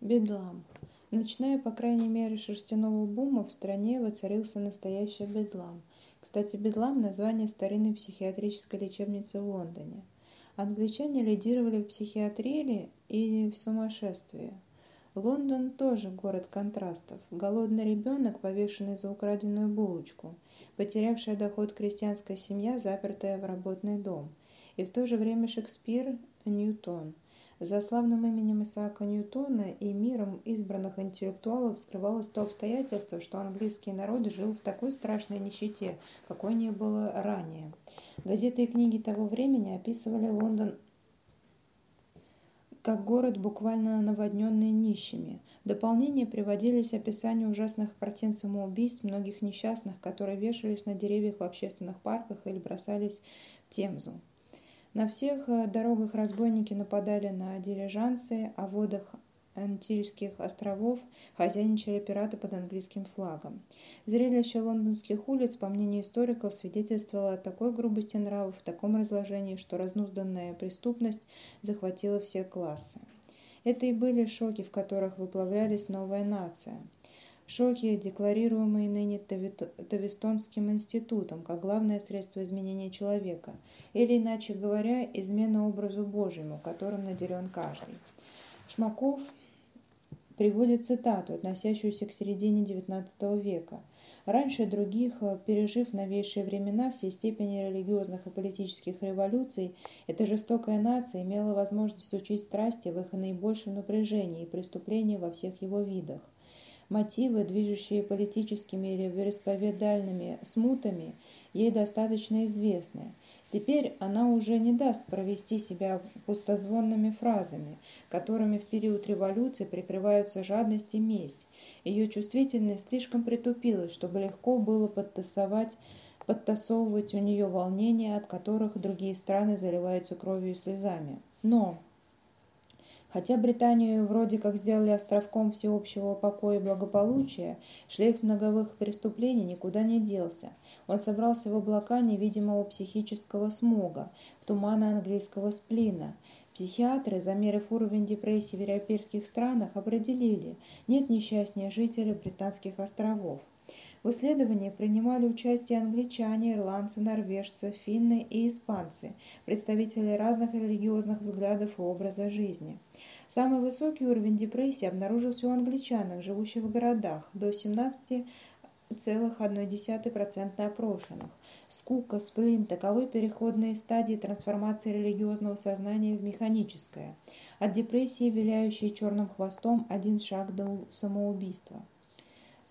Бедлам. Начиная, по крайней мере, шерстяного бума, в стране воцарился настоящий бедлам. Кстати, бедлам – название старинной психиатрической лечебницы в Лондоне. Англичане лидировали в психиатрии и в сумасшествии. Лондон тоже город контрастов. Голодный ребенок, повешенный за украденную булочку, потерявшая доход крестьянская семья, запертая в работный дом. И в то же время Шекспир – Ньютон – за славным именем Исаака Ньютона и миром избранных интеллектуалов скрывалось то обстоятельство, что английский народ жил в такой страшной нищете, какой не было ранее. Газеты и книги того времени описывали Лондон как город, буквально наводненный нищими. В дополнение приводились описания ужасных картин самоубийств многих несчастных, которые вешались на деревьях в общественных парках или бросались в Темзу. На всех э, дорогах разбойники нападали на дилижансы, а в водах Антильских островов хозяйничали пираты под английским флагом. Зрелище лондонских улиц, по мнению историков, свидетельствовало о такой грубости нравов, таком разложении, что разнузданная преступность захватила все классы. Это и были шоки, в которых выплавлялись новая нация – Шоки, декларируемые ныне Тавистонским институтом как главное средство изменения человека, или, иначе говоря, измена образу Божьему, которым наделен каждый. Шмаков приводит цитату, относящуюся к середине XIX века. Раньше других, пережив новейшие времена всей степени религиозных и политических революций, эта жестокая нация имела возможность учить страсти в их наибольшем напряжении и преступления во всех его видах – Мотивы, движущие политическими или вероисповедальными смутами, ей достаточно известны. Теперь она уже не даст провести себя пустозвонными фразами, которыми в период революции прикрываются жадность и месть. Ее чувствительность слишком притупилась, чтобы легко было подтасовать подтасовывать у нее волнения, от которых другие страны заливаются кровью и слезами. Но Хотя Британию вроде как сделали островком всеобщего покоя и благополучия, шлейф многовых преступлений никуда не делся. Он собрался в облака невидимого психического смога, в туманы английского сплина. Психиатры, замерив уровень депрессии в европейских странах, определили, нет несчастнее жителей британских островов. В исследовании принимали участие англичане, ирландцы, норвежцы, финны и испанцы, представители разных религиозных взглядов и образа жизни. Самый высокий уровень депрессии обнаружился у англичан, живущих в городах, до 17,1% опрошенных. Скука, сплин – таковы переходные стадии трансформации религиозного сознания в механическое. От депрессии, виляющей черным хвостом, один шаг до самоубийства.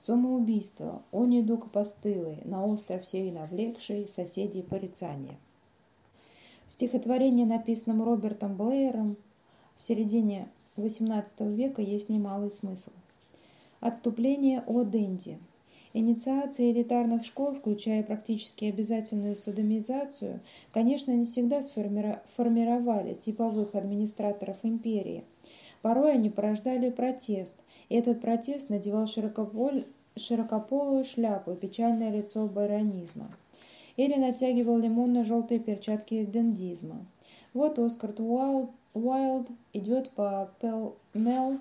Самоубийство, о недуг постылый, на остров сей навлекший соседей порицания. В стихотворении, написанном Робертом Блеером в середине XVIII века, есть немалый смысл. Отступление о Денди. Инициация элитарных школ, включая практически обязательную садомизацию, конечно, не всегда сформировали типовых администраторов империи. Порой они порождали протест – этот протест надевал широкополь... широкополую шляпу и печальное лицо байронизма. Или натягивал лимонно-желтые перчатки дендизма. Вот Оскар Уайлд, Уайлд идет по Пел-Мел,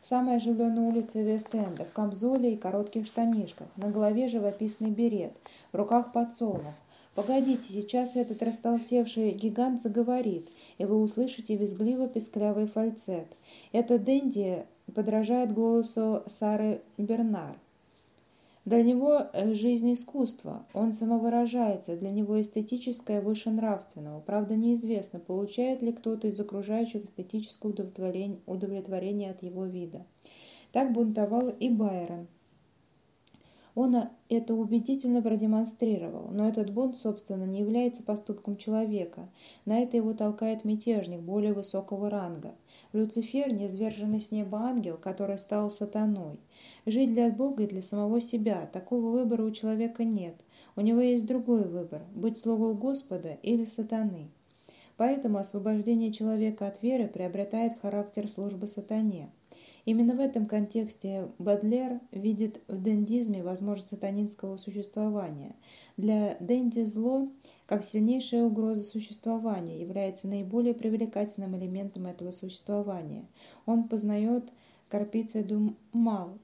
самой оживленной улице Вест-Энда, в камзоле и коротких штанишках, на голове живописный берет, в руках подсолнух. Погодите, сейчас этот растолстевший гигант заговорит, и вы услышите визгливо-песклявый фальцет. Это Дэнди подражает голосу Сары Бернар. Для него э, жизнь искусство, он самовыражается, для него эстетическое выше нравственного. Правда, неизвестно, получает ли кто-то из окружающих эстетическое удовлетворение, удовлетворение от его вида. Так бунтовал и Байрон. Он э, это убедительно продемонстрировал, но этот бунт, собственно, не является поступком человека. На это его толкает мятежник более высокого ранга. Люцифер – неизверженный с неба ангел, который стал сатаной. Жить для Бога и для самого себя – такого выбора у человека нет. У него есть другой выбор – быть слугой Господа или сатаны. Поэтому освобождение человека от веры приобретает характер службы сатане. Именно в этом контексте Бадлер видит в дендизме возможность сатанинского существования. Для денди зло, как сильнейшая угроза существованию, является наиболее привлекательным элементом этого существования. Он познает Карпице Думал.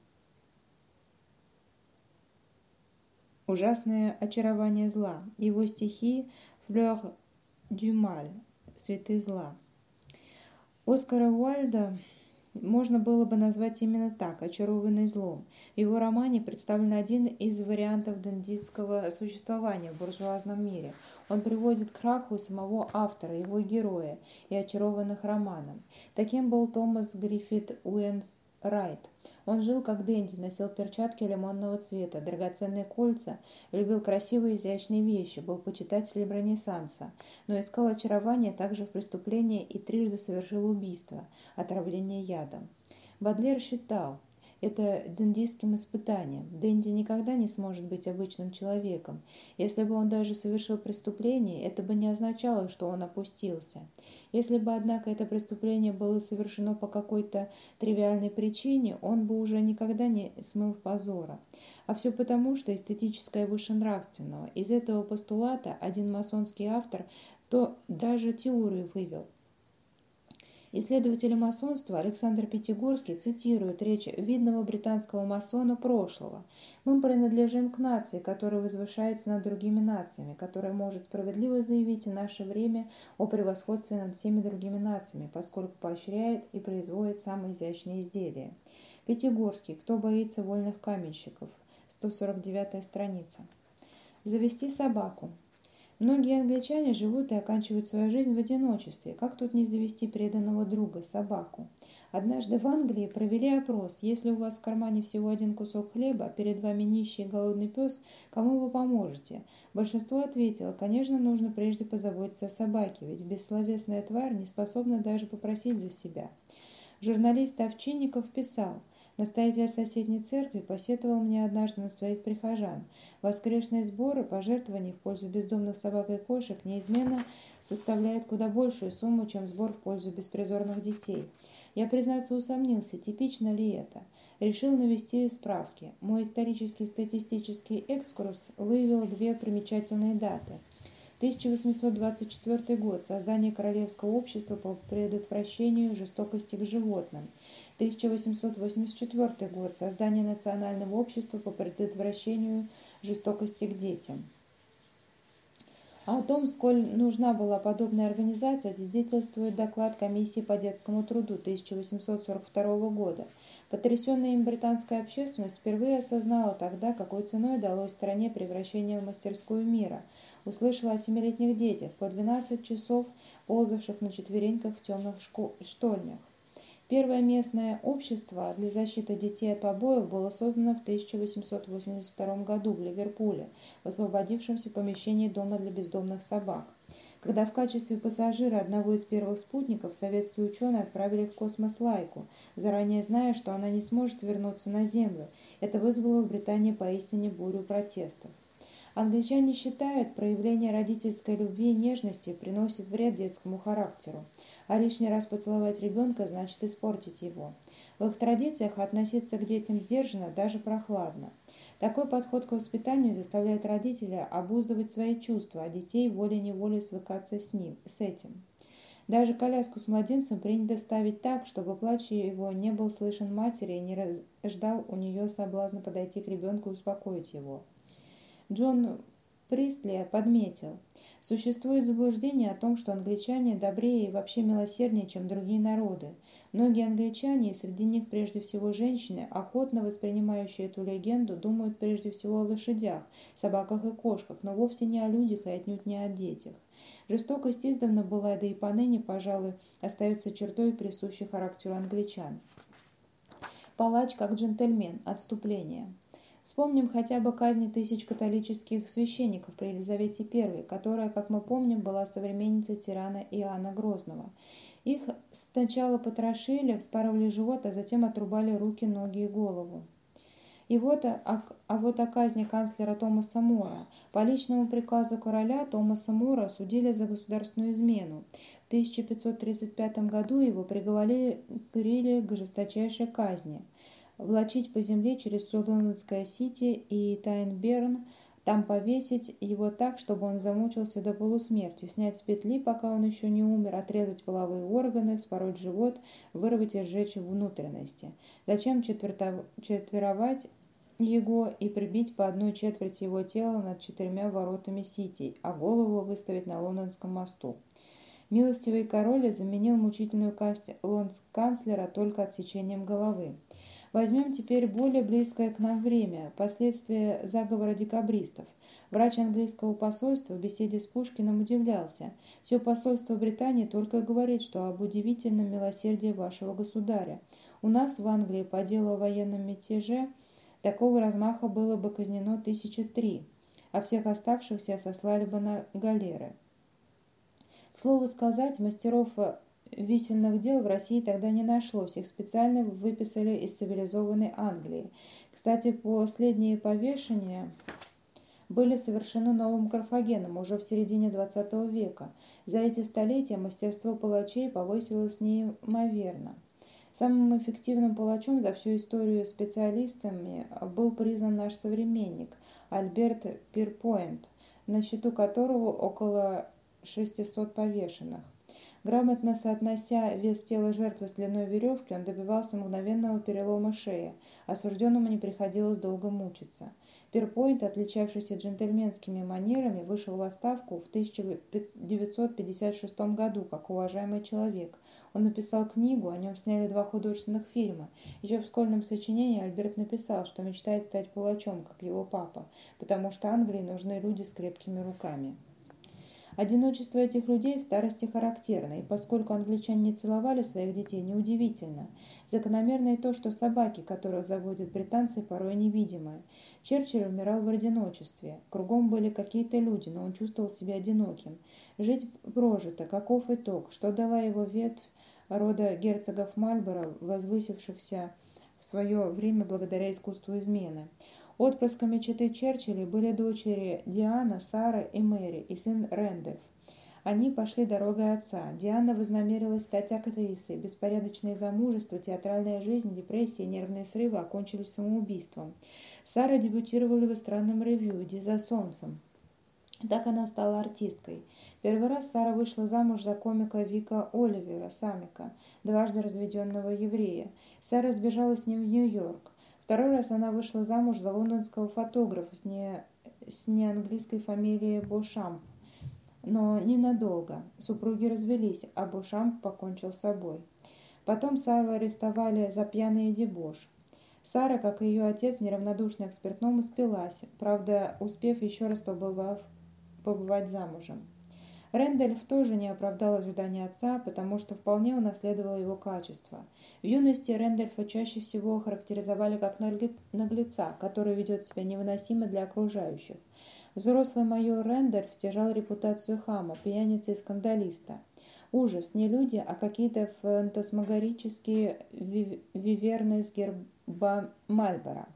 Ужасное очарование зла. Его стихи «Флёр Дюмаль» «Цветы зла». Оскара Уальда можно было бы назвать именно так, очарованный злом. В его романе представлен один из вариантов дендитского существования в буржуазном мире. Он приводит к краху самого автора, его героя и очарованных романом. Таким был Томас Гриффит Уэнс Райт. Он жил как Дэнди, носил перчатки лимонного цвета, драгоценные кольца, любил красивые изящные вещи, был почитателем Ренессанса, но искал очарование также в преступлении и трижды совершил убийство, отравление ядом. Бадлер считал, это дендийским испытанием. Дэнди никогда не сможет быть обычным человеком. Если бы он даже совершил преступление, это бы не означало, что он опустился. Если бы, однако, это преступление было совершено по какой-то тривиальной причине, он бы уже никогда не смыл позора. А все потому, что эстетическое выше нравственного. Из этого постулата один масонский автор то даже теорию вывел – Исследователь масонства Александр Пятигорский цитирует речь видного британского масона прошлого. «Мы принадлежим к нации, которая возвышается над другими нациями, которая может справедливо заявить в наше время о превосходстве над всеми другими нациями, поскольку поощряет и производит самые изящные изделия». Пятигорский. Кто боится вольных каменщиков? 149 страница. Завести собаку. Многие англичане живут и оканчивают свою жизнь в одиночестве. Как тут не завести преданного друга, собаку? Однажды в Англии провели опрос. Если у вас в кармане всего один кусок хлеба, а перед вами нищий и голодный пес, кому вы поможете? Большинство ответило, конечно, нужно прежде позаботиться о собаке, ведь бессловесная тварь не способна даже попросить за себя. Журналист Овчинников писал, Настоятель соседней церкви посетовал мне однажды на своих прихожан. Воскрешные сборы, пожертвования в пользу бездомных собак и кошек неизменно составляют куда большую сумму, чем сбор в пользу беспризорных детей. Я, признаться, усомнился, типично ли это. Решил навести справки. Мой исторический статистический экскурс выявил две примечательные даты. 1824 год. Создание Королевского общества по предотвращению жестокости к животным – 1884 год. Создание Национального общества по предотвращению жестокости к детям. О том, сколь нужна была подобная организация, свидетельствует доклад Комиссии по детскому труду 1842 года. Потрясенная им британская общественность впервые осознала тогда, какой ценой далось стране превращение в мастерскую мира. Услышала о семилетних детях, по 12 часов ползавших на четвереньках в темных штольнях. Первое местное общество для защиты детей от побоев было создано в 1882 году в Ливерпуле, в освободившемся помещении дома для бездомных собак. Когда в качестве пассажира одного из первых спутников советские ученые отправили в космос Лайку, заранее зная, что она не сможет вернуться на Землю, это вызвало в Британии поистине бурю протестов. Англичане считают, проявление родительской любви и нежности приносит вред детскому характеру а лишний раз поцеловать ребенка значит испортить его. В их традициях относиться к детям сдержанно, даже прохладно. Такой подход к воспитанию заставляет родителя обуздывать свои чувства, а детей волей-неволей свыкаться с ним, с этим. Даже коляску с младенцем принято ставить так, чтобы плач его не был слышен матери и не ждал у нее соблазна подойти к ребенку и успокоить его. Джон Пристли подметил – Существует заблуждение о том, что англичане добрее и вообще милосерднее, чем другие народы. Многие англичане, и среди них прежде всего женщины, охотно воспринимающие эту легенду, думают прежде всего о лошадях, собаках и кошках, но вовсе не о людях и отнюдь не о детях. Жестокость издавна была, да и поныне, пожалуй, остается чертой, присущей характеру англичан. Палач как джентльмен. Отступление. Вспомним хотя бы казни тысяч католических священников при Елизавете I, которая, как мы помним, была современницей тирана Иоанна Грозного. Их сначала потрошили, вспарывали живот, а затем отрубали руки, ноги и голову. И вот, а, а вот о казни канцлера Томаса Мора. По личному приказу короля Томаса Мора судили за государственную измену. В 1535 году его приговорили к жесточайшей казни – влачить по земле через Лондонское Сити и Тайнберн Там повесить его так, чтобы он замучился до полусмерти, снять с петли, пока он еще не умер, отрезать половые органы, вспороть живот, вырвать и сжечь внутренности. Зачем четверовать его и прибить по одной четверти его тела над четырьмя воротами Сити, а голову выставить на лондонском мосту? Милостивый король заменил мучительную касть лондс-канцлера только отсечением головы. Возьмем теперь более близкое к нам время, последствия заговора декабристов. Врач английского посольства в беседе с Пушкиным удивлялся. Все посольство Британии только говорит, что об удивительном милосердии вашего государя. У нас в Англии по делу о военном мятеже такого размаха было бы казнено тысячи три, а всех оставшихся сослали бы на галеры. К слову сказать, мастеров Висельных дел в России тогда не нашлось, их специально выписали из цивилизованной Англии. Кстати, последние повешения были совершены новым Карфагеном уже в середине XX века. За эти столетия мастерство палачей повысилось неимоверно. Самым эффективным палачом за всю историю специалистами был признан наш современник Альберт Пирпоинт, на счету которого около 600 повешенных. Грамотно соотнося вес тела жертвы с длиной веревки, он добивался мгновенного перелома шеи. Осужденному не приходилось долго мучиться. Перпойнт, отличавшийся джентльменскими манерами, вышел в отставку в 1956 году как уважаемый человек. Он написал книгу, о нем сняли два художественных фильма. Еще в школьном сочинении Альберт написал, что мечтает стать палачом, как его папа, потому что Англии нужны люди с крепкими руками. Одиночество этих людей в старости характерно, и поскольку англичане не целовали своих детей, неудивительно. Закономерно и то, что собаки, которых заводят британцы, порой невидимые. Черчилль умирал в одиночестве. Кругом были какие-то люди, но он чувствовал себя одиноким. Жить прожито, каков итог, что дала его ветвь рода герцогов Мальборо, возвысившихся в свое время благодаря искусству измены. Отпрысками четы Черчилля были дочери Диана, Сара и Мэри и сын Рэндольф. Они пошли дорогой отца. Диана вознамерилась стать актрисой. Беспорядочное замужество, театральная жизнь, депрессия, нервные срывы окончились самоубийством. Сара дебютировала в странном ревью «Иди за солнцем». Так она стала артисткой. Первый раз Сара вышла замуж за комика Вика Оливера Самика, дважды разведенного еврея. Сара сбежала с ним в Нью-Йорк. Второй раз она вышла замуж за лондонского фотографа с, не, с неанглийской фамилией Бошамп. Но ненадолго. Супруги развелись, а Бошамп покончил с собой. Потом Сару арестовали за пьяный дебош. Сара, как и ее отец, неравнодушная к спиртному, спилась, правда, успев еще раз побывав, побывать замужем. Рэндальф тоже не оправдал ожидания отца, потому что вполне унаследовал его качества. В юности Рэндальфа чаще всего характеризовали как наглеца, который ведет себя невыносимо для окружающих. Взрослый майор Рэндальф стяжал репутацию хама, пьяницы и скандалиста. Ужас, не люди, а какие-то фантасмагорические виверны с герба Мальбора.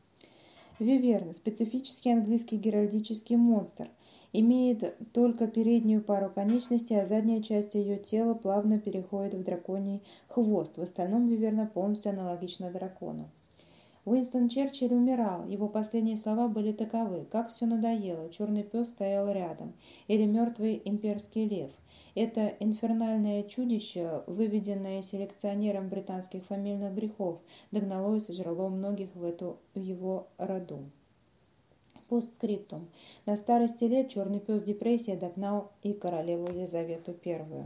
Виверны – специфический английский геральдический монстр – имеет только переднюю пару конечностей, а задняя часть ее тела плавно переходит в драконий хвост. В остальном виверна полностью аналогична дракону. Уинстон Черчилль умирал. Его последние слова были таковы. Как все надоело. Черный пес стоял рядом. Или мертвый имперский лев. Это инфернальное чудище, выведенное селекционером британских фамильных грехов, догнало и сожрало многих в, эту, в его роду. Постскриптум. На старости лет черный пес депрессия догнал и королеву Елизавету I.